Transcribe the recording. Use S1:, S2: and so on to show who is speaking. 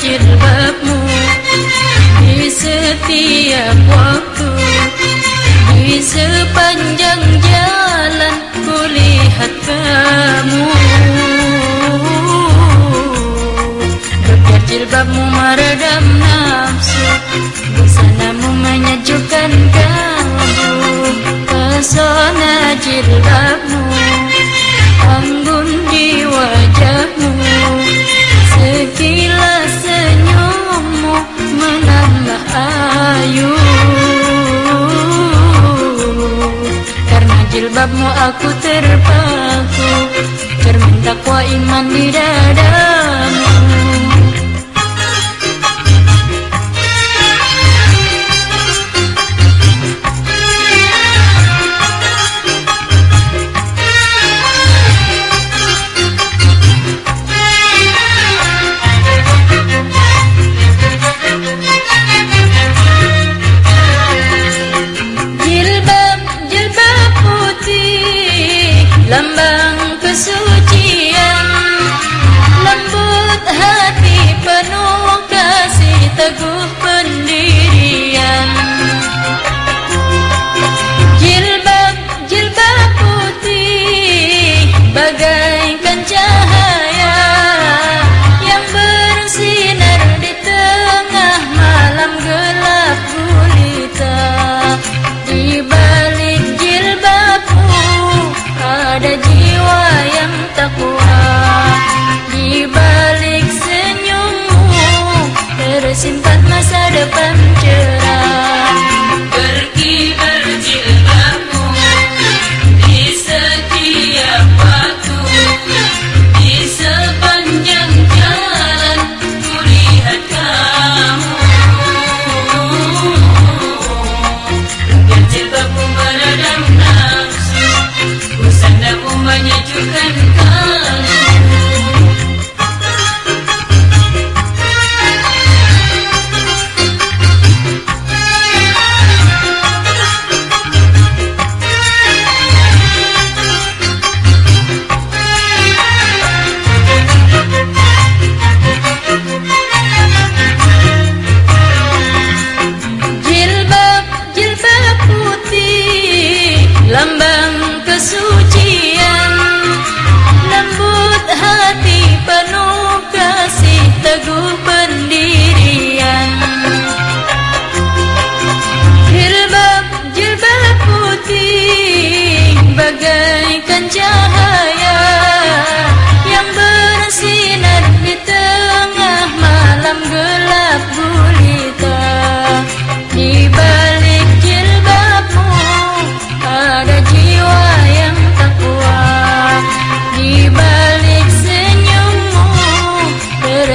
S1: jilbabmu. Di setiap waktu Di sepanjang jalan ku lihat kamu. Biar jilbabmu meredam nafsu Bersanamu menyejukkan kamu Pesona jilbabmu Anggun di wajahmu. Aku terpaku. Cermin takwa iman di dadamu lambang kesucian lembut hati penuh kasih teguh pendirian